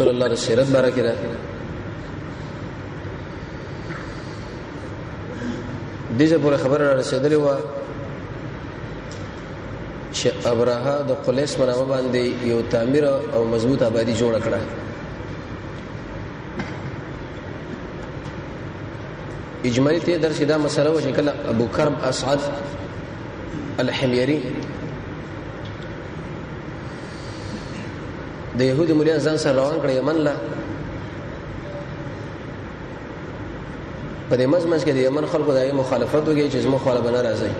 صلی الله علیه سیرت باره کې ده دغه پر خبره را رسیدلې و چې ابراهه د قلیس پر نامه باندې یو تعمیر او مضبوط آبادی جوړ کړه اجمالی ته درس دا مسله و چې کله ابو کرب اسعد الحميري د يهودو مليان ځان سره روان کړ یمن لا په دې مزمز کې د یمن خلکو دغه مخالفت وکړي چې زموږ خاله بنا راځي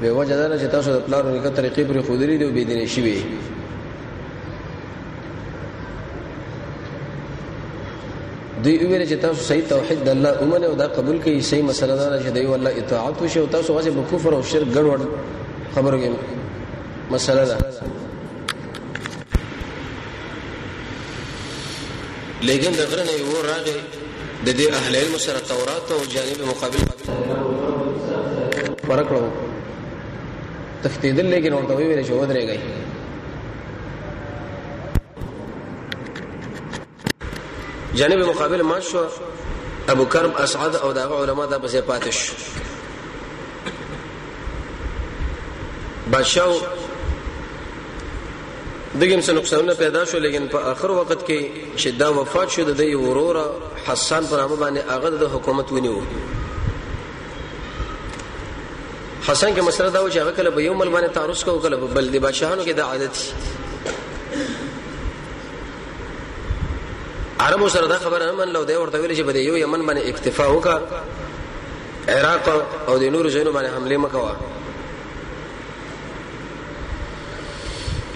به وجه دا چې تاسو د پلانو نیکه طریقې پر خودري دی او بيدینې شي وي دوی ویل چې تاسو صحیح توحید د الله اومنه او دا قبول کړئ صحیح مسله دا چې دی والله اطاعت وشي او تاسو غواړئ په کفر او شرک ګډوډ خبرو کې مسله ده لیکن د غره نه و راغی د دې اهل علم سره تورات او جانب مقابل فرق لو تختیدل لیکن ورته ویل چې ودرېږي جانب مقابل ما شو ابو کرم اسعد او دغه علما د بسې پاتې شو بادشاہ دغه څه نقصانونه پیدا شو لیکن په آخر وخت کې چې دا وفات شو د یو ورور حسن پر هغه باندې هغه د حکومت ونیو حسن کې مسله دا و چې هغه کله به یو مل باندې تعرض کوو کله بل دی بادشاہانو کې د عادت عربو سره دا خبره هم لو دی ورته ویل چې بده یو یمن باندې اکتفا وکا عراق او د نور ځایونو باندې حمله مکوا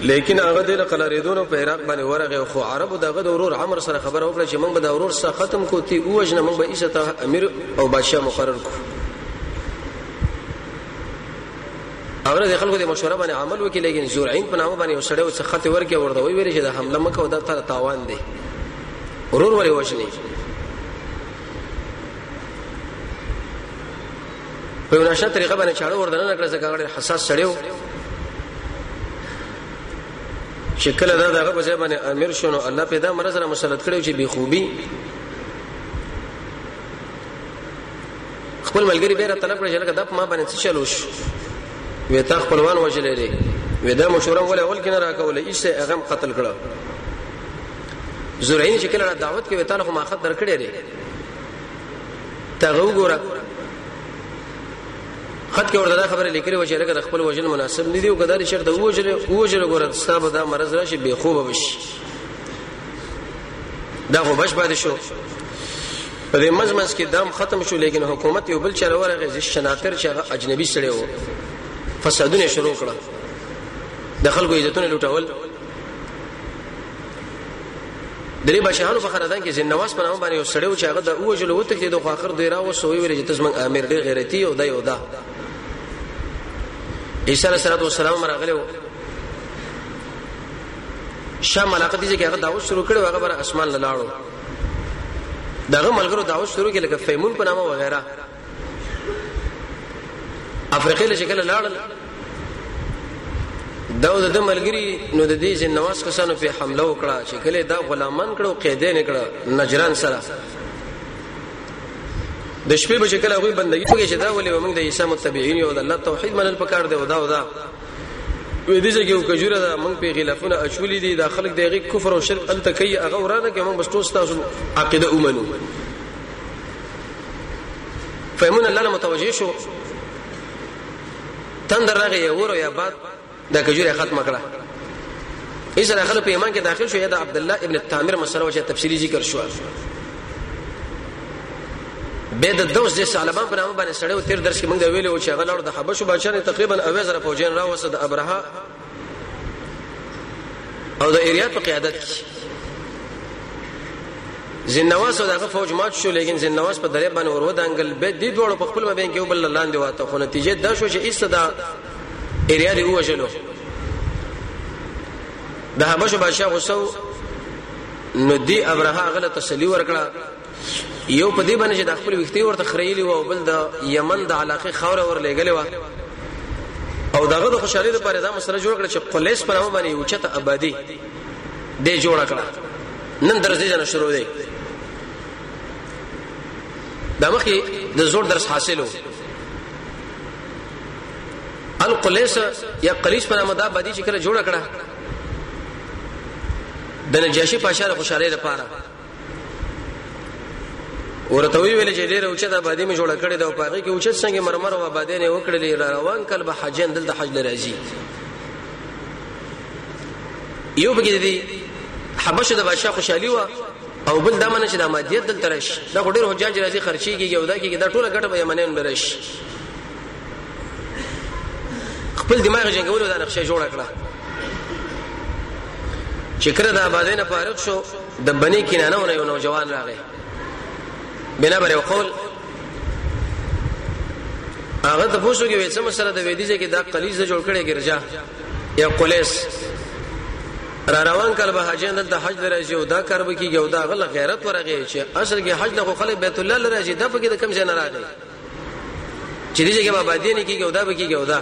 لیکن هغه د قلاریدونو په عراق باندې ورغه خو عربو دغه د ورور عمر سره خبره وکړه چې موږ به د ورور سره ختم کوتی او وجنه موږ به ایسته امیر او بادشاه مقرر کو هغه د خلکو د مشوره باندې عمل وکړي لیکن زورعین په نامه باندې وسړی او څخه ته ورکه ورته وی ویل چې د حمله مکه او د تر تاوان دی ورور ولې وښني په یو نشه طریقه باندې چاړه وردن نه کړ ځکه هغه حساس سړیو شکل دا دغه په ځای باندې امیر شونو الله پیدا مرز را مسلط کړو چې بی خوبي خپل ملګری به را طلب کړی چې لکه دپ ما باندې څه چلو شو وی تا خپلوان وجلې دي وی دا مشوره ولې اول کې نه راکولې ایسه هغه قتل کړه زرعین چې کله دعوت کې وی تعالی خو ما خط درکړې دي تغو ګوره خط کې ورته دا خبره لیکلې و چې لکه خپل وجل مناسب نه دی او کداري شرط وجل وجل ګوره ستابه دا مرز راشي به خوب بشي دا خو بش باندې شو په دې مزمز کې دام ختم شو لیکن حکومت یو بل چر ورغه ز شناتر چې هغه اجنبي سړی وو فسادونه شروع کړه د خلکو عزتونه لوټول درې بشهانو په خاندان کې زین نواز په نامه باندې یو سړی و چې هغه د اوجل وو تک دې د اخر دوی راو سوې ویل چې تاسو موږ امیر ډېر غیرتی او دا یو دا عیسی علیه السلام راغلی شام علاقه دي چې هغه داوس شروع کړو هغه بر اسمان لاړو دغه ملګرو داوس شروع کړي لکه فیمون په نامه وغیرہ افریقې له شکل لاړل دا د ملګری نو د دې جنواز کسانو په حمله وکړه چې کله دا غلامان کړو قیدې نه کړه نجران سره د شپې به شکل هغه بندګي کوي چې دا ولې موږ د عیسی متبعین یو د الله توحید منل پکار دی او دا او دا وې دې چې یو کجوره دا موږ په غلافونه اچولې دي دا خلک دغه کفر او شرک انت کوي هغه ورانه کې موږ بس ټول تاسو عقیده اومنو فهمون الله متوجه شو تندر راغی یو ور یا بعد دا کجوره ختم کړه ایسه داخله په ایمان کې داخل شو یا د عبد الله ابن التامر مسله چې تفصیلی ذکر شو به د دوس د سالبان په نامه باندې سړیو تیر درس کې مونږ ویلې و چې هغه لړ د حبشو بادشاہ تقریبا اوې زره فوجین راوسته د ابرها او د ایریا په قیادت کې زنواس او دغه فوج مات شو لیکن زنواس په درې باندې ورو دانګل به د دوړو په خپل مابین کې وبل لاندې واته خو نتیجه دا شو چې ایسته دا ایریا دی وژلو د حبشو بادشاہ غوسو نو دی ابرها غلط تسلی ورکړه یو په دې باندې چې د خپل ویختي ورته خریلی و او بل د یمن د علاقې خاور ور لګلې و او دغه د خوشحالي لپاره دا مسله جوړ کړ چې قلیس پر نامه باندې اوچته آبادی دې جوړ کړه نن درځي جن شروع دی دا مخکې د زور درس حاصلو القلیس یا قلیس پر نامه دا آبادی چې کله جوړ کړه د نجاشي پاشا د خوشحالي لپاره ورته وی ویل چې ډیره اوچه د آبادی می جوړ کړی دا په هغه کې اوچه څنګه مرمر او آبادی نه وکړلې را روان کل به حجین دلته حج لراځي یو بګی دی حبشه د بادشاہ خوشحالي و او بل دا منه چې د مادیت دلته راشي دا ډېر حجاج راځي خرچي کیږي او دا کیږي دا ټوله ګټه به یمنین برش خپل دماغ جنگولو دا نقشه جوړه کړه چې کړه د آبادې نه فارغ شو د بنی کینانه ونه یو نوجوان راغی بنا بر یو قول هغه ته پوښتنه کوي چې مسله د وېدیزه کې دا قلیزه جوړ کړي ګرځا یا قلیس را روان کړه به حاجیان دلته حج درځي او دا کار به کیږي او دا غل غیرت ورغی چې اصل کې حج د خلک بیت الله لراځي د پکې د کم ځای نه راغی چې دې کې بابا دې نه کیږي او دا به کیږي او دا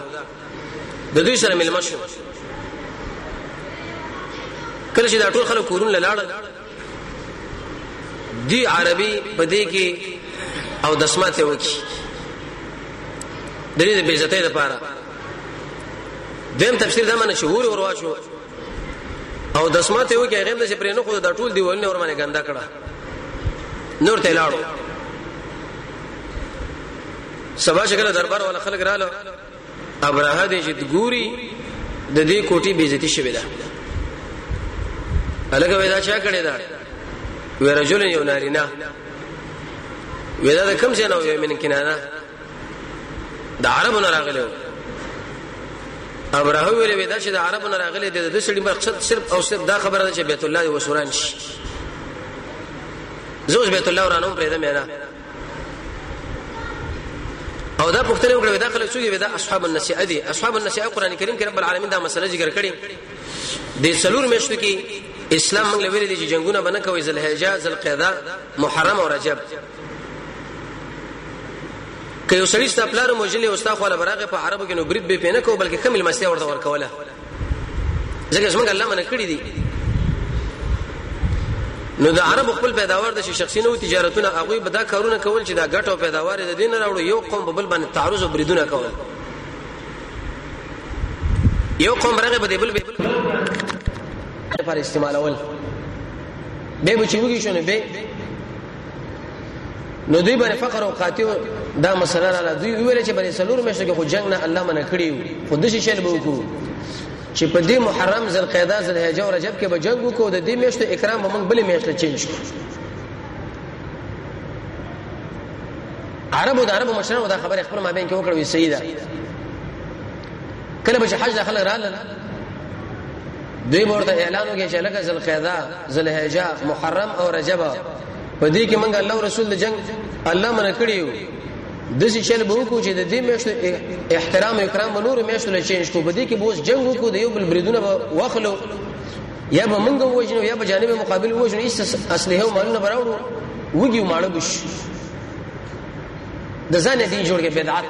د دوی سره ملما شو کله چې دا ټول خلک کورون لاړ دی عربي په دې کې او دسمات وکي د دې د بیزتۍ لپاره دیم تفسیر دا معنی شهور وروا شو او دسمات یو کې هغه د پرې نه خو د ټول دیوالونه ور باندې ګنده کړه نور ته لاړو سبا شکل دربار ولا خلک رااله ابراهه دې چې ګوري د دې کوټي بیزتی شوی ده الګ ودا چا کړی دا ورجل یو نارینا ودا د کم څه نو یې من کنه د عربو نه راغلی و ابراهو ویل ودا چې د عربو نه راغلی دی د سړي مقصد صرف او صرف دا خبره ده چې بیت الله و سوران شي زوج بیت الله ورانو پرې ده مې نه او دا پښتنه وکړه دا خلک څوګي دا اصحاب النسیه دي اصحاب النسیه قران کریم کې رب العالمین دا مسله ذکر کړي د سلور مشتو کې اسلام موږ لویل دي چې جنگونه بنه کوي ذل حجاز ذل قعده محرم او رجب که یو سړی ستا پلار موجلی او ستا خواله براغه په عربو کې نو برید به پینه کو بلکې کمل مستیا ورته ورکوله ځکه څنګه الله منه کړی دی نو د عرب خپل پیداوار د شخصي نو تجارتونه هغه به دا کارونه کول چې دا ګټه او پیداوار د دین راوړو یو قوم په بل باندې تعرض او بریدونه کول یو قوم راغه به بل به پر استعمالول به بچیږي شونه به نو دوی باندې فقر او قاتل دا مسله را دوی ویل چې باندې سلور مشه کې خو جنگ نه الله منع کړی خو د شي شل به وکړو چې په دې محرم ذل قعده ذل حجه او رجب کې به جنگ وکړو د دې میشته اکرام به موږ بلې میشته چینج کړو عربو د عربو مشرانو دا خبره خپل مابین کې وکړه وی سیدا کله به حج داخله رااله دوی ورته اعلان وکړي چې لکه ذل قعده ذل حجه محرم او رجب په دې کې موږ الله رسول د جنگ الله منع کړیو د څه چل به وکړو چې د دې میشت احترام او اکرام نور میشت له چینج کو بده کې بوس جنگ وکړو د یو بل بریدونه واخلو یا به موږ وژنو یا به جانب مقابل وژنو ایس اصله او مالونه براوړو وګیو ماړه بش د ځان دین جوړ کې بدعت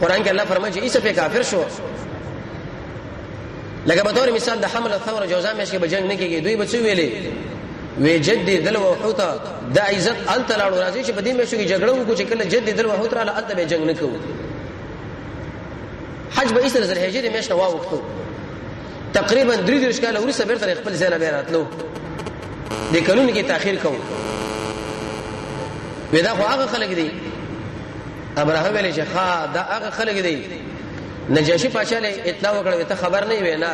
قران کې الله فرمایي چې عیسی په کافر شو لکه په تور مثال د حمل ثور جوزا مې شي بجنګ نه کېږي دوی بچو ویلې وی جد دل وحوت د عزت ال تلاړو راځي چې په دې مې شو کې جګړه وکړو چې کله جد دل وحوت را لاته به جنگ نه کوو حج به ایسر زل هجری مې شنو وختو تقریبا 33 کال وروسته بیرته خپل ځای نه راتلو د قانون کې تاخير کوم ودا خو هغه خلک دي ابراهیم ویل چې ښا دا هغه خلک دي نجاشي پاشا له اطلاع وکړه ته خبر نه وې نه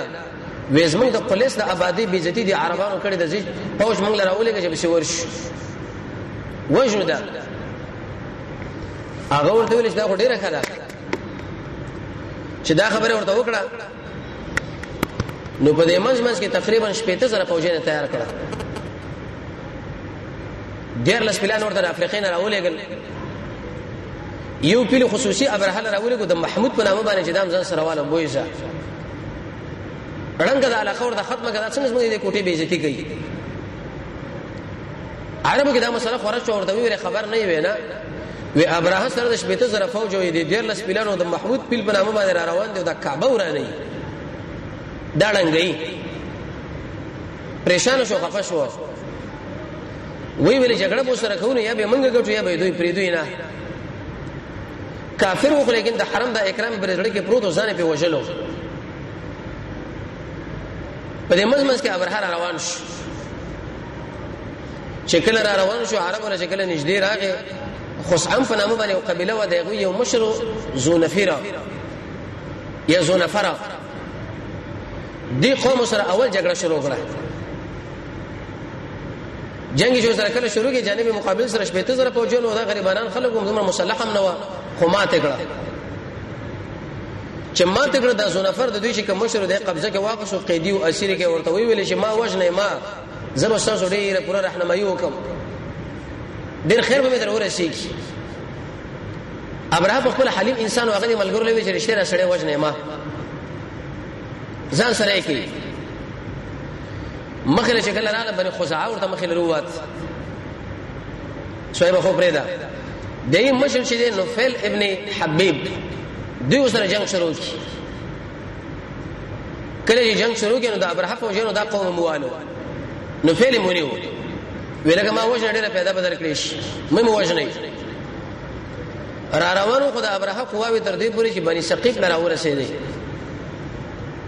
وېزمن د پولیس د آبادی بیزتی دي عربانو کړي د زی پوج مونږ لراولې چې بس ورش وژنو دا هغه ورته ویل چې دا ډیره خره چې دا خبره ورته وکړه نو په دې منځ منځ کې تقریبا شپږ زره فوجي نه تیار کړه ډیر لس پلان ورته د افریقې نه راولېګل یو پیل خصوصي ابرهل راولېګو د محمود په نامه باندې چې دام ځان سره واله بویزه رنګ د علاقه ورته ختمه کړه څنګه زموږ دې کوټې بیزتی کوي عربو کې دا مسله خورا شو ورته ویره خبر نه وي نه وی ابراه سره د شپته زره فوج وی دی ډیر لس پیلانو د محمود پیل په نامه باندې را روان دی د کعبه ورانه دا ډنګي پریشان شو خفه شو وی ویل جګړه مو سره کوو یا به منګه ګټو یا به دوی پری دوی نه کافر وو لیکن د حرم د اکرام پر ځړ کې پروت ځان په وجلو په دې مزمز کې ابراه روان شو چې کله را روان شو عربو نه چې کله نږدې راغی خصعم په نامه باندې یو قبیله و د هغوی یو مشر زونفیره یا زونفره دې قوم سره اول جګړه شروع کړه جنگ جو سره کله شروع کې جانب مقابل سره شپې ته سره پوجو نو دا غریبانان خلک هم زموږ مسلح هم نه و خو ماته کړه چې ما ته کړه د زونفر د دوی چې کوم مشر د قبضه کې واقع شو قیدی او اسیر کې ورته ویل چې ما وجنه ما زه به تاسو ډیره پوره راهنمایي وکم ډیر خیر به در ورسیږي ابراهیم خپل حلیم انسان واغلی ملګرو لوي چې رشتہ سره وژنې ما ځان سره کوي مخله چې کله رااله بني خزاعه ورته مخله روات صاحب خو پرېدا دای مشر چې نوفل ابن حبیب دوی سره جنگ شروع کی کله چې جنگ شروع کینو د ابرهه فوجونو دا قوم موالو نو فعل مونیو ولکه ما وژن ډیره پیدا بدل کړی شي مې مو وژنې را روانو خو د ابرهه قواوی تر دې پورې چې بني ثقيف لره ورسېدې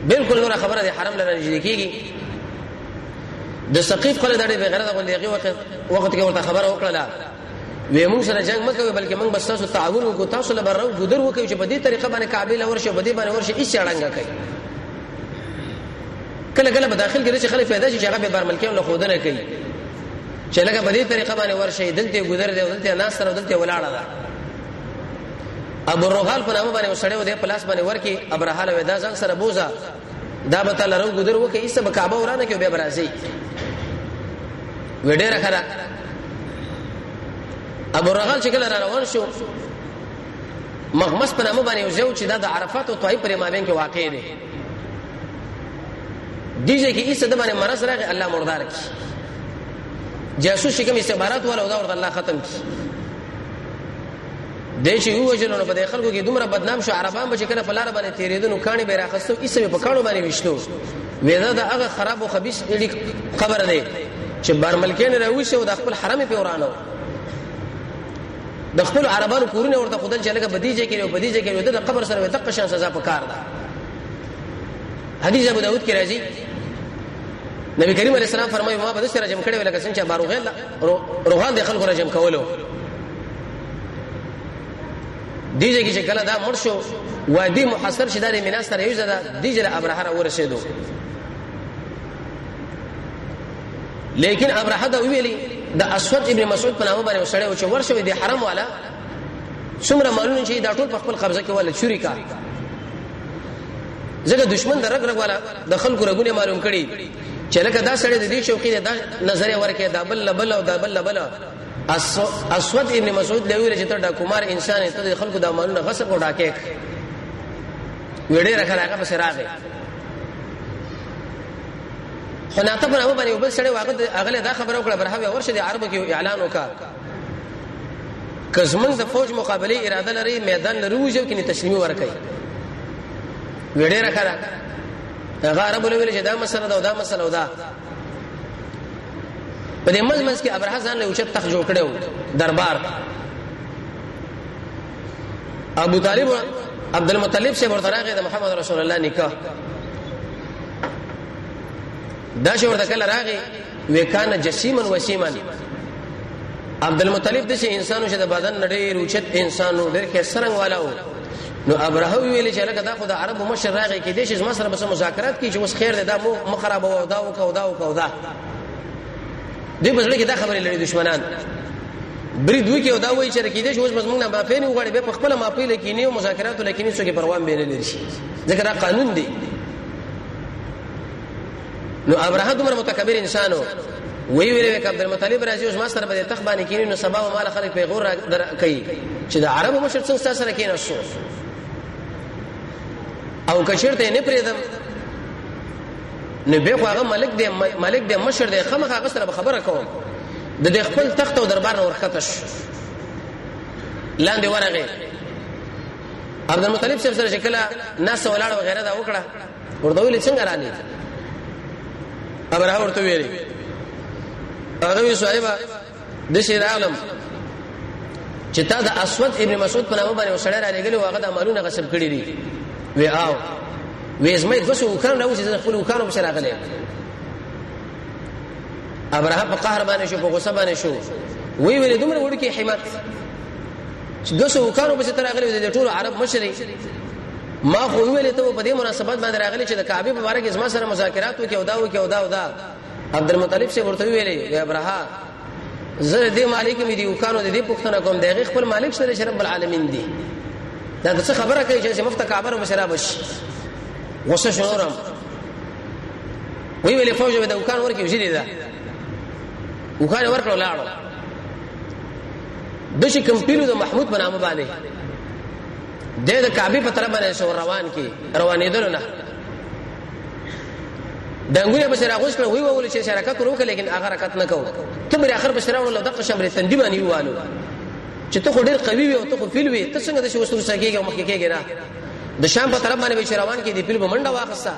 بالکل نور خبره د حرم لره نږدې کیږي د ثقيف خلک د ډېر بغیرته غوندې هغه وخت وخت کې ورته خبره وکړه وې موږ سره جنگ مکوي بلکې موږ بس تاسو تعاون وکړو تاسو له برو ګذر وکړو چې په دې طریقه باندې کعبه لور شي په دې باندې ورشي هیڅ اړنګ کوي کله کله په داخل کې چې خلک پیدا شي چې هغه به برملکیو له خودنه کوي چې لکه په دې طریقه باندې ورشي دلته ګذر دی دلته ناس سره دلته ولاړه ده ابو روغال په نامه باندې وسړیو د پلاس باندې ورکی ابرهاله ودا ځان سره بوزا دا به تعالی رو ګذر وکي ایسه به کعبه ورانه کې به برازي وډېره خره ابو رغل چې کله روان شو مغمس په نامه باندې یو چې دا د عرفات او طائف پر مابین کې واقع دی دیږي کې ایسه د باندې مرز راغی الله مردار کی جاسوس کوم استخبارات ولا دا ورته الله ختم کی د چې یو وجلو په دې خلکو کې دومره بدنام شو عربان به چې کله په لار باندې تیرېدنو کاني به راخستو ایسه په کانو باندې وشتو وېدا د هغه خراب او خبيث اړي خبر دی چې برملکین راوښه او د خپل حرم په ورانو د خپل عربانو کورونه ورته خدل چې لکه بدیجه کې او بدیجه کې د قبر سره د قشان سزا په کار ده حدیث ابو داود کې راځي نبی کریم علیه السلام فرمایي ما به سره جمع کړي ولکه څنګه چې بارو غل روحان د خلکو رجم کولو دیږي چې کله دا مړ شو وادي محصر شي د میناس تر یو ځدا دیږي ابرهره ورسېدو لیکن ابرهه دا ویلي د اسود ابن مسعود په نامه باندې وسړی او چې ورشوي د حرم والا څومره مالونه چې دا ټول په خپل قبضه کې ولا چوری کا ځکه دشمن د رګ رګ والا د خلکو رګونه معلوم کړي چې لکه دا سړی د دې شوقي دی دا نظر ورکه دا بل بل او دا بل بل اسود ابن مسعود له ویل چې ته دا کومار انسان ته د خلکو د مالونو غصب او ډاکې وړې راخه راغه پس راغی خو ناته پر هغه باندې وبل سړی واغه اغله دا خبره وکړه برهوی ورشه د عربو کې اعلان وکړه کزمن د فوج مقابله اراده لري میدان لري وځو کې تسلیمي ورکړي وړې راخه هغه عربو له ویل چې دا مسله ده او دا مسله ده په دې منځ منځ کې ابراه ځان له اوچت تخ جوړ کړو دربار ابو طالب عبد المطلب سے ورته راغی د محمد رسول الله نکاح دا شو ورته کله راغی وکانه جسیما وسیما عبد المطلب د انسانو چې د بدن نړۍ روچت انسانو ډېر کې سرنګ والا وو نو ابراه ویل چې لکه دا خو د عربو مشر راغی کې د شیز مسره بس مذاکرات کی چې اوس خیر دی دا مو مخرب او دا او کو دا او کو دا دې بسړي کې دا خبرې لري دشمنان بری دوی کې دا وایي چې رکیدې شو اوس بس موږ نه بافې نه وغړې به په خپل ماپې لکې نه مذاکرات لکې نه څه کې پروان به نه لري ځکه دا قانون دی نو ابرهه دومره متکبر انسان و وی ویل وک عبد المطلب راځي اوس ما سره به تخ باندې کینی نو سبا مال خلک په غور کوي چې د عربو مشر څنګه تاسو سره کینې شو او کشرته نه پریدم نو به خو هغه ملک دی ملک دی مشر دی خمه هغه سره خبره کوم د دې خپل تخت او دربار نور ختش لاندې ورغه عبد المطلب صاحب سره شکل ناس ولاړ وغیرہ دا وکړه ورته ویل څنګه را لېږه ابراه ورته ویل هغه وی صاحب د شیر عالم چې تا د اسود ابن مسعود په نامه باندې وسړی را لېږلی او هغه د مالونه غصب کړي دي وی آو وی زما د وسو وکړ نه وسې خپل وکړم په شراغه لې ابراه په قهر باندې شو په غصه باندې شو وی ویل دومره وړکی حمایت چې د سو وکړو په ستر اغلی د ټولو عرب مشري ما خو ویلې ته په دې مناسبت باندې راغلی چې د کعبه په اړه کې زما سره مذاکرات وکي او دا وکي او دا او دا عبد المطلب شه ورته ویلې یا ابراها زه دې مالک مې دی او کانو دې پښتنه کوم دغه خپل مالک سره چې رب العالمین دی دا څه خبره کوي چې مفته کعبه مې سره بش غوسه شورم وی ویلې فوج به د وکان ورکی وشي دا وکان ورکړو لاړو د شي کمپیلو د محمود په نامه باندې د د کعبه په طرف باندې شو روان کی روانېدل نه دنګوی به سره غوښ کړ وی وول چې شرکت وروکه لیکن هغه حرکت نه کو ته بر اخر بشرا ول دغه شمرې تندی باندې ووالو چې ته خو ډیر قوي وي او ته خو فیل وي ته څنګه د شوه سر سکیږي او مخکې کېږي را د شام په طرف باندې به روان کې دی فیل به منډه واخسته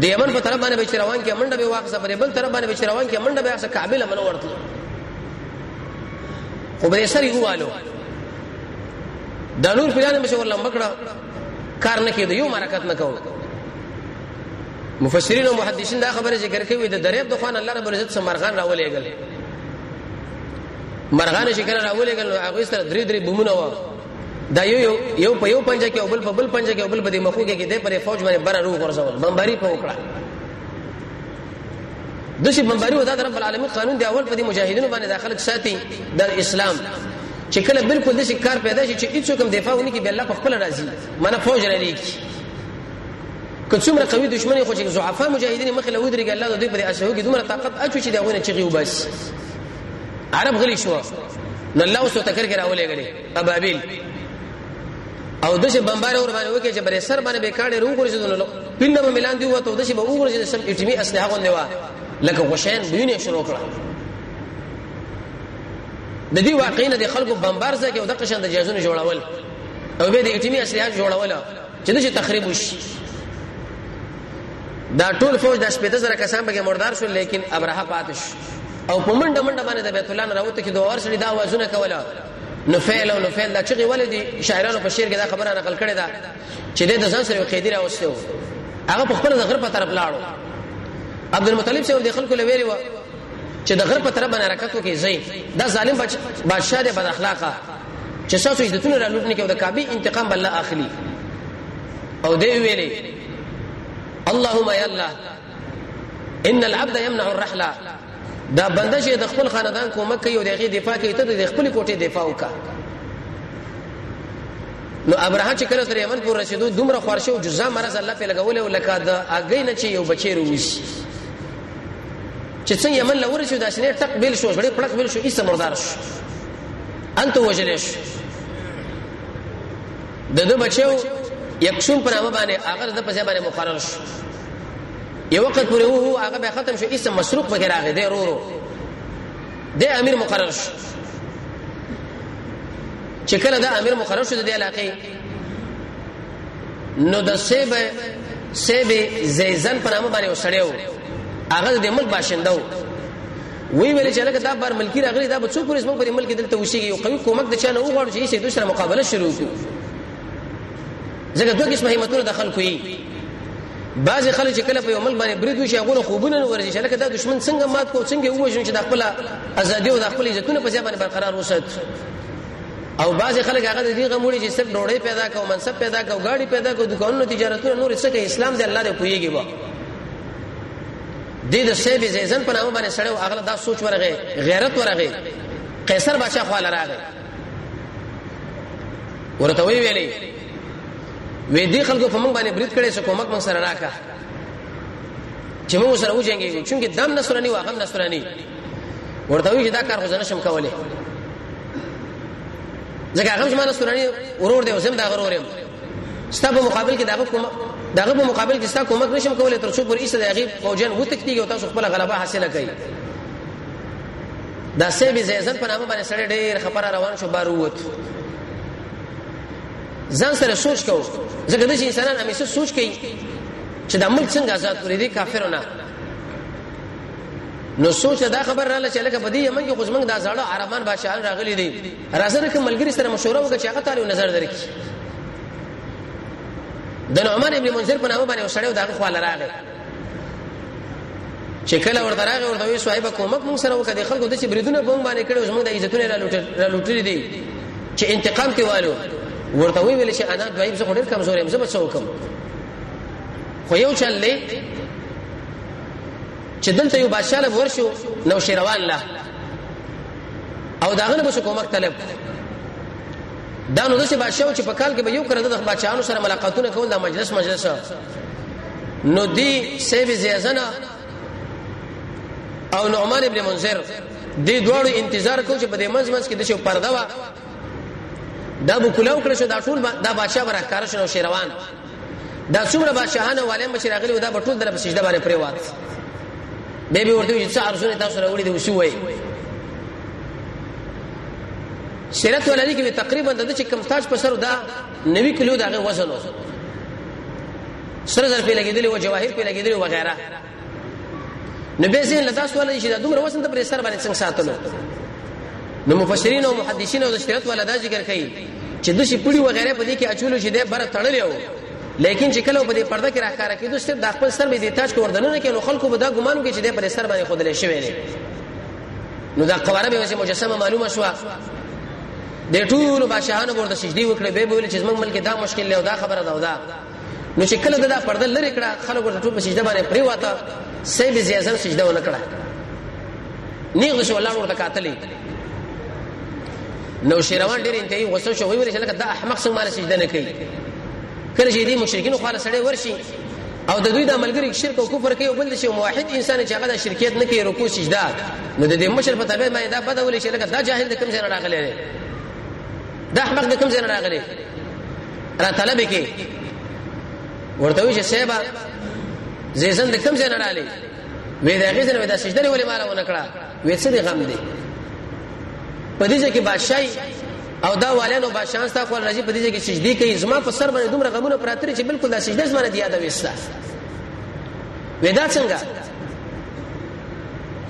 د یمن په طرف باندې به روان کې منډه به واخسته پر بل طرف باندې به روان کې منډه به اخسته کعبه لمن ورته خو به سر یې ووالو دا نور په یاد مشه ور لمبه کړه کار نه کېده یو حرکت نه کوو مفسرین او محدثین دا خبره ذکر کوي د دریاب د خوان الله رب العزت سم مرغان راولېګل مرغان چې کله راولېګل هغه سره درې درې بمونه و دا یو یو په یو پنځه کې او بل په بل پنځه کې او بل په دې مخو کې کې د پرې فوج باندې بره روغ ورسول بمباری په وکړه د شي بمباري ودا د رب العالمین قانون دی اول په دې مجاهدینو باندې داخله ساتي د اسلام چې کله بالکل د شي کار پیدا شي چې هیڅ کوم دفاع ونی کې به الله په خپل راضي معنی فوج را لیکي که څومره قوي دشمني خو چې ضعفا مجاهدین مخ له ودرېږي الله د دوی په اسهو کې دومره طاقت اچو چې دا غوونه چغي وباسي عرب غلي شو نو الله اوس ته کرکه راولې غلي ابابیل او دشه بمبار اور باندې وکړي چې بر سر باندې به کاړې روغ ورسېدل پینډه به ملان دی وته دشه به وګورځي چې سم اټمی اسلحه غونډه وا لکه غشین بونه شروع کړه د دې واقعینه د خلکو بمبار ځکه او د قشن د جهازونو جوړول او به د اټمی اسلحه جوړول چې دشه تخریب وشي دا ټول فوج د شپږ زره کسان به مردار شو لیکن ابراه پاتش او په منډه منډه باندې د بیت الله نه راوته کې دوه ورسړي دا وازونه کوله نفیل او نفیل دا چغې ولې دي شاعرانو په شعر کې دا خبره نقل کړې ده چې د ځان سره قیدی راوسته و هغه په خپل غر په طرف لاړو عبد المطلب سره د خلکو لویل و چې د غر په طرف باندې حرکت وکړي زی دا ظالم بادشاہ دی بد اخلاقه چې تاسو عزتونه را لوټ نه کوي د کعبه انتقام بل اخلي او دی ویلي اللهم یا الله ان العبد يمنع الرحله دا بنده چې د خپل خاندان کومک کوي او دغه دفاع کوي ته د خپل کوټه دفاع وکا نو ابراهه چې کله تر یمن پور رسیدو دومره خورشه او جزا مرز الله په لګول او لکه د اگې نه چې یو بچی رويس چې څنګه یمن لور شو د شنه ټق بیل شو غړي پړق بیل شو ایسه مردار شو انت وجلش د دو بچو یکشون پر هغه باندې هغه د پځه باندې مقرر شو یو وخت پورې وو هغه به ختم شو اسم مسروق پکې راغی دی رورو د امیر مقرر شو چې کله دا امیر مقرر شو د علاقې نو د سیب سیب زیزن په نامه باندې وسړیو هغه د ملک باشنده وو وی ویل چې لکه دا بار ملکی راغلی دا به څو پولیس مو په ملک دلته وشيږي یو قوي کومک د چا نه وغواړو چې یې دوی سره مقابله شروع کړو ځکه دوه قسمه همتونه د خلکو یي بعضې خلک چې کله په یو ملک باندې برید وشي هغوله خوبونه نه ورځي چې لکه دا دښمن څنګه مات کو څنګه ووژنو چې د خپل ازادي او د خپل عزتونه په ځای باندې برقرار وسات او بعضې خلک هغه د دې غم وړي چې صرف ډوړې پیدا کو منصب پیدا کو ګاډي پیدا کو دکانونو تجارتونه نور څه کوي اسلام دې الله دې کویږي وو د دې سیب زیزن په نامه باندې سړیو اغله دا سوچ ورغه غیرت ورغه قیصر بادشاہ خو لراغه ورته وی ویلې وې دې خلکو په موږ باندې برید کړي چې کومک موږ سره راکا چې موږ سره وځيږي چې دام نصراني واغم نصراني ورته وی چې دا کار خو نه شم کولای ځکه هغه زمانه سورانی ورور دی او زم دا غرور یم ستا په مقابل کې دغه کوم دغه په مقابل کې ستا کومک نشم کولای تر څو پر ایسه دغه فوجن وتښتیږي او تاسو خپل غلبه حاصله کړئ دا سه به زیزن په نامه باندې سړی ډیر خبره روان شو بار ووت ځان سره سوچ کو ځکه د انسانان همیشه سوچ کوي چې د ملک څنګه آزاد کړی دي کافرونه نو سوچ دا خبر رااله چې لکه بدی یمن کې خو زمنګ دا زړه عربان بادشاہان راغلي دي راځه د کوم ملګری سره مشوره وکړه چې هغه تعالی نظر درکې د نعمان ابن منذر په نامه باندې وسړیو دغه خواله راغی چې کله ورته راغی ورته وی صاحب کومک مون سره وکړه د خلکو د چې بریدونه په مونږ باندې کړو زموږ د عزتونه را لوټل را لوټل دي چې انتقام ته والو ورته وی ویل چې انا دوی زه ډیر کمزور یم زه به څه وکم خو یو چل لې چې دلته یو بادشاہ له ورشو نو شیروان له او داغه نه به کومک طلب دا نو دسه بادشاہ چې په کال کې به یو کړه د بادشاہانو سره ملاقاتونه کول د مجلس مجلس نو دی سیب زیزنه او نعمان ابن منذر دی دوړو انتظار کو چې په دې منځ منځ کې د شو پرده وا دا بو کلاو کړ شو دا ټول دا بادشاہ برا کار شنو شیروان دا څومره بادشاهان او عالم بشیر غلي ودا بټول در په سجده باندې پرې وات به به ورته چې څار سره تاسو راوړي دی وسو وای سیرت ولري کې تقریبا د چې کم تاج په سر دا 90 کیلو دغه وزن و سره زر په لګیدلی و جواهر په لګیدلی و غیره نو به زین لدا سوال شي دا دومره وسنت پر سر باندې څنګه ساتلو نو مفسرین او محدثین او شریعت ولا دا ذکر کوي چې د شي پړي وغیرہ په دې کې اچولو شي د بر تړلې و لیکن چې کله په دې پرده کې راخاره کېدو صرف د خپل سر به دې تاج کو وردنونه کې نو خلکو به دا ګمان وکړي چې د پر سر باندې خودلې شوی دی نو دا قواره به وسه مجسمه معلومه شو د ټولو بادشاہانو ورته سجدي وکړي به ویل چې زموږ ملک دا مشکل له دا خبره دا ودا نو چې کله دا پرده لری کړه خلکو ته ټول په سجده باندې پریواته سې به زیازم سجده ونه کړه نیغ شو الله ورته قاتلې نو شیروان ډیر انتهایی غوسه شو ویل چې لکه دا احمق څنګه مال سجده نه کوي کله چې دې مشرکین خو سره ورشي او د دوی د عملګری شرک او کفر کوي او بل شي موحد انسان چې هغه د شرکیت نه کوي رکوع سجده نو د دې مشر په تابع باندې دا بد ولې چې لکه دا جاهل د کوم ځای راغلی دا احمق د کوم ځای راغلی را طلب کې ورته وی چې سیبا زیزن د کم ځای نه رالی وې دا غیزه نو دا سجده ولې مال ونه کړه وې څه دې غم دې په دې چې بادشاہي او دا والانو بادشاہان ستا خپل راځي په دې کې سجدي کوي زما په سر باندې دومره غمونه پراتري چې بالکل دا سجده زما نه دی یاد وېستا ودا څنګه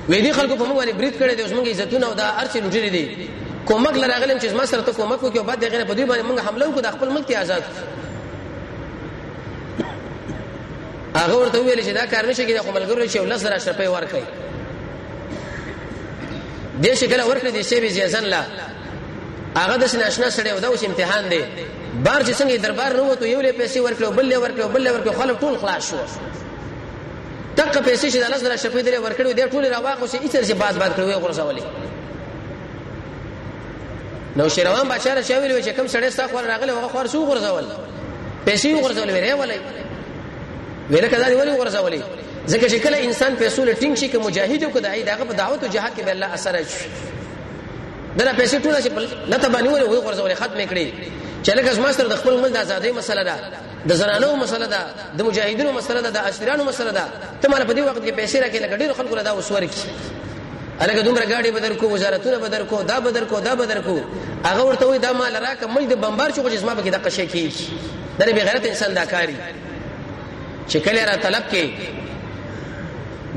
وې دي خلکو په موږ باندې برید کړی دی اوس موږ عزتونه او دا ارچ لټړي دي کومک لراغلم چې ما سره ته کومک وکړو بعد دغه په دوی باندې موږ حمله وکړو د خپل ملک آزاد هغه ورته ویل چې دا کار نشي کېدای خو ملګرو چې ولس را شپې ورکړي دې شکل ورکړي دې شی به ځان لا هغه د ناشنا سره ودا اوس امتحان دی بار چې څنګه دربار نه وته یو له پیسې ورکړو بل له ورکړو بل له ورکړو خلک ټول خلاص شو دغه پیسې چې د الله سره شپې درې ورکړې وې د ټولې راواخو چې ایتر چې باز باز کړو غرزولې نو شیروان بادشاہ را شاویل وی چې کم سړی ستا خور راغله هغه خور شو غرزول پیسې غرزول ویره ولې ویره کدا دی ولې غرزولې ځکه چې کله انسان پیسو لټینګ شي کې مجاهد او کداعي دغه په دعوت او جهاد کې به الله اثر شي دا پیسې ټول چې لته باندې ولې غرزولې ختم کړي چې لکه زما سره د خپل مل د ازادۍ مسله ده د زنانو مسله ده د مجاهدینو مسله ده د اسیرانو مسله ده ته مال په دې وخت کې پیسې راکې لکه ډیر خلکو دا وسور کی الګ دومره گاډي بدر کو وزارتونه بدر کو دا بدر کو دا بدر کو هغه ورته وي دا مال راکه مې د بمبار شو چې زما به کې د قشه کی دا به غیرت انسان دا کاری چې کله را طلب کې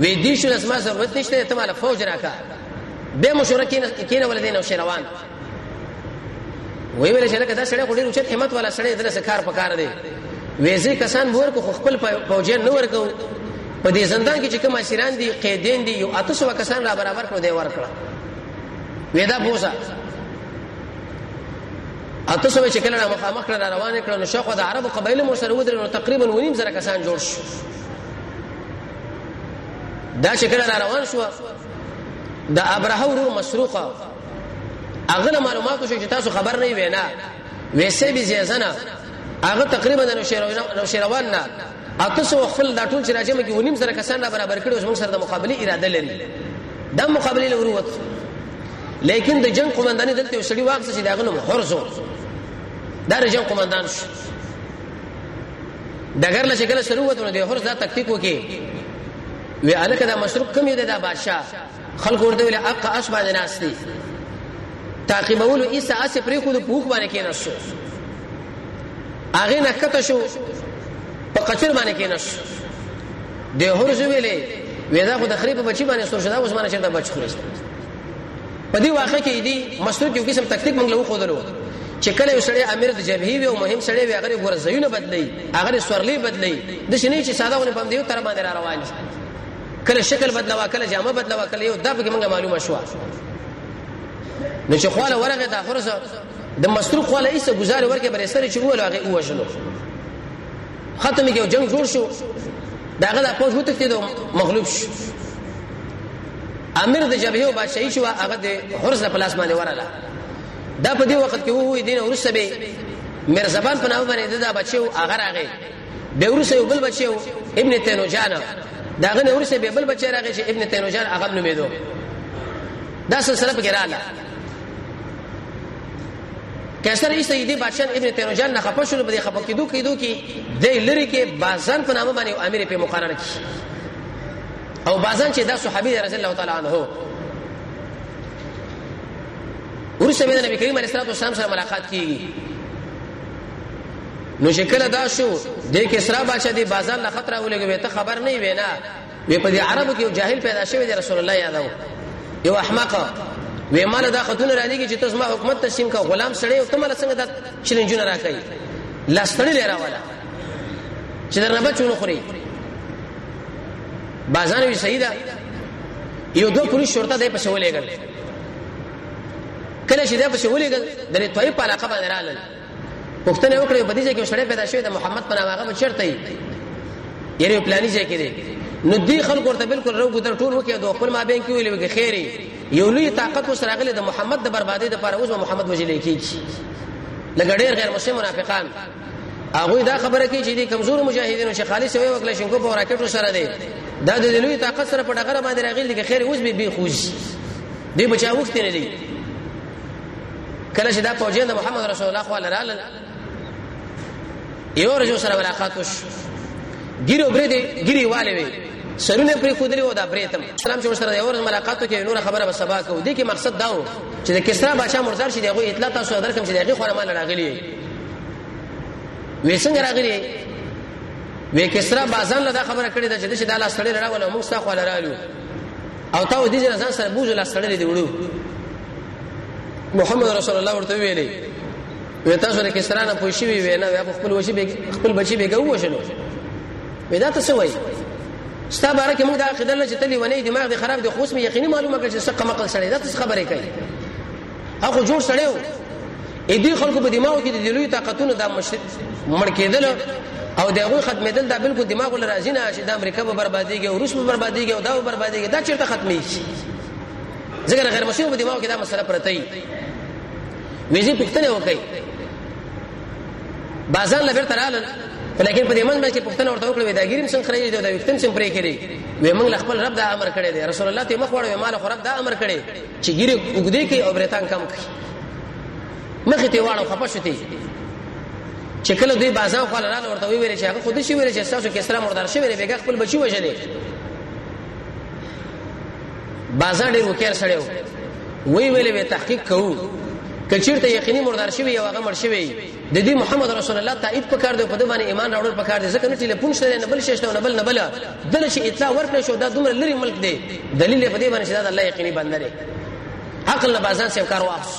وې دې شو اسما ضرورت نشته ته مال فوج راکا به مشورکین کینه ولدین او شروان وی ویل چې لکه دا سړی خو ډیر اوچت همت والا سړی دله سکار پکار دی ویزه کسان مور کو خپل پوجین نه ورکو په دې زندان کې چې کوم اسیران دي قیدین دي یو اته سو کسان را برابر کړو دی ورکړه ودا بوزا اته سو چې کله مخامخ را روان کړو نو شاخو د عربو قبایل مو سره ودرې نو تقریبا ونیم زره کسان جوړ شو دا چې کله را روان شو د ابرهه ورو مسروقه هغه له معلوماتو شو چې تاسو خبر نه وینا ویسې به زیزنه هغه تقریبا د نوشیروان نه اتاسو خپل دا ټول چې راځم کې ونیم سره کسان را برابر کړو زموږ سره د مقابله اراده لري دا مقابله لوري وته لیکن د جنگ قومندان دلته وسړي واغ چې دا غنم حرزو دا رجن قومندان شو دګر له شکل شروع وته د حرز دا تکتیک وکي وی الکه دا مشروب کم یو دا بادشاہ خلق ورته ویل اق اس باندې ناس دي تعقیبولو عیسی اس پرې خو د پوخ باندې کې نشو هغه نه کته شو په قچر باندې کې نشو د هرز ویلې وېدا خو د خري په بچی باندې سور شدا اوس باندې چرته بچ خوري په دې واقع کې دي مسعود یو قسم تکتیک موږ له خو درو چې کله یو سړی امیر د جبهي وي او مهم سړی وي هغه ګور زینو بدلی هغه سورلی بدلی د شنی چې ساده ونه پم دیو تر باندې را روان دي کله شکل بدلوا کله جامه بدلوا کله یو دا به موږ معلومه شو نو چې خواله ورغه د اخر سره د مستور خواله ایسه گزار ورکه بر سره چې وله هغه وژلو ختم کې جنگ جوړ شو داغه د پوز وته کېدو مغلوب شو امیر د جبهه او بادشاہي شو هغه د حرس د پلاس باندې وراله دا په دې وخت کې وو دین ورسره به مرزبان په نامه باندې دا بچو هغه راغی به ورسه یو بل بچیو ابن تینوجان داغه نه ورسه به بل بچی راغی چې ابن تینوجان هغه نو میدو دا سلسله پکې رااله کیسر ایسته یې دی بادشاہ ابن تینوجان نه خپه شول په دې خپه کېدو کېدو کې د لری کې بازان په نامه باندې امیر په مقرر کی او بازان چې دا صحابي رضی الله تعالی عنہ ورسره نبی کریم علیه السلام سره ملاقات کیږي نو شکل دا شو د کسرا بادشاہ دی بازار لا خطر ولګوي ته خبر نه وینا وی په دې عربو کې جاهل پیدا شوی دی رسول الله یادو یو احمق وی مال دا خاتون را لګي چې تاسو ما حکومت تسلیم کا غلام سړی او تمره څنګه دا چیلنجونه راکړي لا سړی لرا والا چې درنه بچونه خوري بازار وی صحیح ده یو دوه پولیس شرطه دی پښولېګل کله چې دا پښولېګل د طيب علاقه باندې رااله پښتنه وکړي په دې ځای کې شړې پیدا شوی د محمد په نامه هغه چرته یې یری پلاني ځای کې دی نو دی خلک ورته بالکل رو ګذر ټول وکي د خپل ما بین کې ویلې وکي خیري یو لوی طاقت وسره غلې د محمد د بربادي د لپاره اوس محمد وجلې کیږي لګ ډېر غیر مسلم منافقان هغه دا خبره کوي چې دي کمزور مجاهدینو چې خالص وي وکړي شنکو په راکټو سره دی دا د لوی طاقت سره په ډغره باندې راغلي کې خیر اوس به بي خوځي دی بچا وخت نه دی کله چې دا پوجین د محمد رسول الله خو لرال یو ورځ سره ملاقات وش ګیرو برې دې ګیری والے وي سرونه پرې خودلی و دا برې تم سلام چې سره یو ورځ ملاقات وکړي نور خبره به سبا کو دي کې مقصد دا و چې د کسرا بادشاہ مرزار شي دغه اطلاع تاسو درکم چې دغه خو مال راغلی وې څنګه راغلی وې کسرا بازان له دا خبره کړې ده چې د لاس سره راول موږ ستاسو خو لرالو او تا ودی چې ځان سره بوج لاس تړلې دی وړو محمد رسول الله ورته ویلې وی تاسو له کسرا نه پوښی وی وینا وی خپل وشي به خپل بچي به ګو وشنو وی دا تاسو وای ستا باره کې موږ دا عقیده لرو چې تلی ونی دماغ دی خراب دی خو اوس مې یقیني معلومه کړ چې څه قمقل سړی دا تاسو خبرې کوي هغه جوړ سړی و اې دې خلکو په دماغ کې د لوی طاقتونو دا مړ کېدل او دا غوي ختمېدل دا بالکل دماغ ول راځي نه چې د امریکا به برباديږي او روس به برباديږي او دا به برباديږي دا چیرته ختمي شي ځکه غیر مسلمان په دماغ کې دا مسله پرته وي ویزه پښتنه وکړي بازار لبر تراله لیکن په دې من باندې پښتنه ورته وکړه دا ګیرم څنګه خرج دی دا وختم څنګه پرې کړی وې موږ خپل رب دا امر کړی دی رسول الله ته مخ وړو مال خو رب دا امر کړی چې ګیره وګدې کې او برتان کم کړي مخې ته واړو خپه شو ته چې کله دوی بازار خو لاله ورته وی ویل چې هغه خود شي ویل چې تاسو کې اسلام وردار شي ویل بیګه خپل بچي وژلې بازار ډیر وکړ سره وی ویل به تحقیق کوو کچیرته یقیني مردار شوی او هغه مړ شوی د دې محمد رسول الله تایید پکار دی په دې باندې ایمان راوړل پکار دی ځکه نه چې له پون شته نه بل شته نه بل نه بل دل شي اطلاع ورکړې شو دا دومره لري ملک دی دلیل په دې باندې چې دا الله یقیني بنده دی عقل نه بازار سیو کار واپس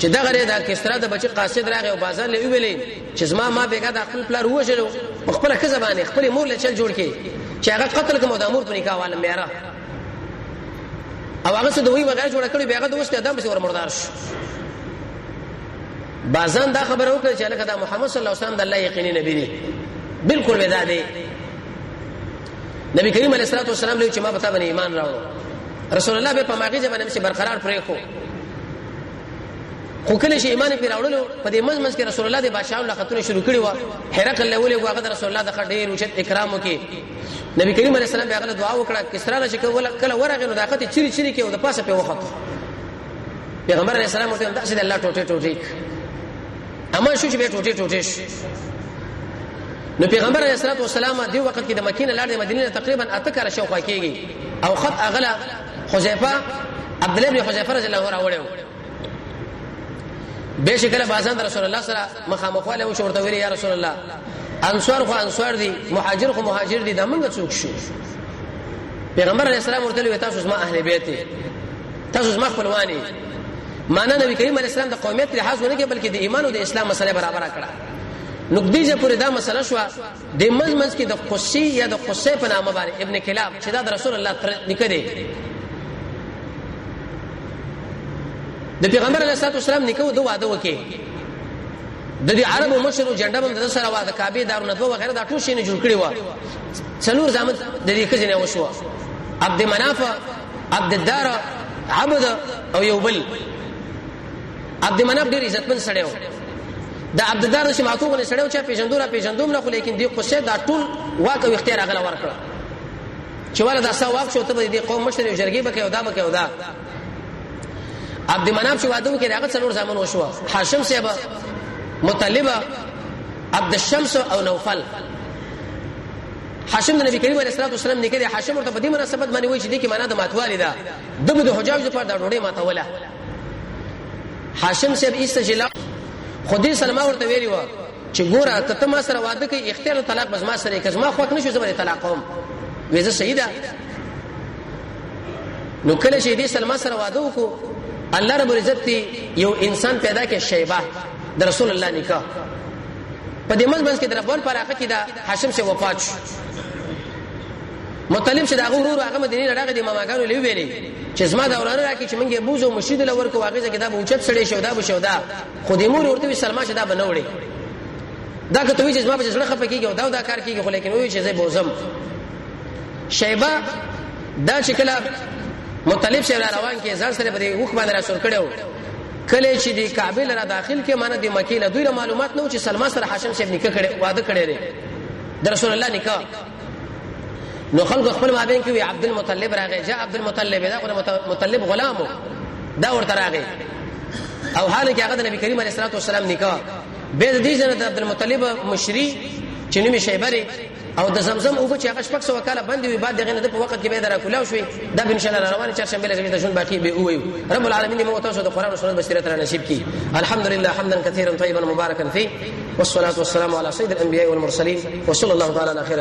چې دا غره دا کسرا د بچی قاصد راغی او بازار له ویلې چې زما ما بیګا د خپل پلار وژلو خپل خزه باندې خپل مور له چل جوړ کې چې هغه قتل کوم د امور په نکاح والم میرا او هغه څه دوی وغیر جوړ کړی بیاغه دوست ادم به ورمردار شو بازان دا خبره وکړه چې لکه دا محمد صلی الله علیه وسلم د الله یقیني نبی دی بالکل ودا دی نبی کریم علیه الصلاه والسلام له چې ما پتا باندې ایمان راوړ رسول الله به په ماګه ځمانه مې برقرار پرې خو خو کله چې ایمان پر راوړلو په دې منځ کې رسول الله د بادشاہ له خطر شروع کړي و هرقل له ولې هغه رسول الله د خډې روشت اکرام وکي نبی کریم علیه السلام هغه دعا وکړه کسرا له شکه ولا کله ورغه نو داخته چیرې چیرې کې او د پاسه په وخت پیغمبر علیه السلام ورته داسې د الله ټوټه ټوټه اما شو چې به ټوټه ټوټه شي نو پیغمبر علیه الصلاه والسلام دی وخت کې د مکینه لاړ د مدینه تقریبا اته کال شوخه کیږي او خط اغلا حذیفه عبد الله بن حذیفه رضی الله عنه راوړیو به شکل بازان رسول الله سره مخامخواله او شورته ویل یا رسول الله انصار خو انصار دي مهاجر خو مهاجر دي دا موږ څوک شو پیغمبر علی السلام ورته وی تاسو ما اهل بیت تاسو ما خپلوانی معنا نبی کریم علی السلام د قومیت لحاظ ونه کې بلکې د ایمان او د اسلام مسله برابر کړه نو دې چې پورې دا مسله شو د منځ منځ کې د قصي یا د قصي په نامه باندې ابن کلاب چې دا د رسول الله تر نکه دی د پیغمبر علیه الصلاه والسلام نکه دوه واده وکي د دې عربو مشرو جنډه هم د سره واده کعبه دارو ندوه وغیرہ دا ټول شي نه جوړ کړی و څلور زامن د دې کزنه وشو عبد مناف عبد الدار عبد او یوبل عبد مناف ډیر عزتمن سړی و د عبد الدار چې ماکو غل سړی و چې پیژندو را پیژندوم نه خو لیکن دی قصه دا ټول واک او اختیار هغه ورکړ چې ولا دا سا واک شو ته به دې قوم مشر یو جرګې بکې او دا بکې او دا عبد مناف چې واده وکړ هغه څلور ځامن وشو هاشم صاحب مطلب عبد الشمس او نوفل حاشم نبی کریم علیه الصلاه والسلام نکړي حاشم ورته په دې مناسبت باندې وایي چې دې کې معنا د ماتوالي ده دغه د حجاج لپاره د ډوډۍ ماتوله هاشم صاحب ایسته چې لا خو دې سلمہ ورته ویلی و چې ګوره که ته ما سره واده کوي اختیار طلاق بس ما سره کز ما خوښ نشو زبر طلاق کوم وې زه صحیح ده نو کله چې دې سلمہ سره واده وکړو الله رب عزت یو انسان پیدا کې شیبه د رسول الله نکاح په دې منځ کې د ربول پر هغه کې دا هاشم سے وفات شو مطلب چې دا غو ورو هغه مدینه لړغه د ماماګانو لوي ویلې چې زما دا وراره راکې چې مونږه بوزو مسجد لور کو واغې ځکه دا به اوچت سړې شو دا به شو دا خو دې مور ورته سلمہ چې دا بنوړي دا که ته وی چې زما په ځړه خپه کیږي دا دا کار کیږي خو لیکن وی چې زه بوزم شیبه دا چې کله مطلب شه روان کې ځان سره په وخ باندې را سر کړو کله چې د کعبه لره داخل کې معنی د مکی له دوی معلومات نو چې سلمہ سره هاشم صاحب نکاح کړي واده کړي د رسول الله نکاح نو خلق خپل مابین کې وی عبد المطلب راغی جاء عبد المطلب دا غره مطلب غلامو دا ورته راغی او حال کې هغه د نبی کریم علیه الصلاه والسلام نکاح به د دې سره د عبد المطلب مشری چې نوم شیبری او د زمزم او چې هغه شپږ سو کاله باندې وی بعد دغه نه په وخت کې به درا کولاو شوې دا ان شاء الله روان چې شنبه لږه د شون باقی به وي رب العالمین مو تاسو د قران او سنت بصیرت را نصیب کی الحمدلله حمدا كثيرا طيبا مباركا فيه والصلاه والسلام على سيد الانبياء والمرسلين وصلى الله تعالى على خير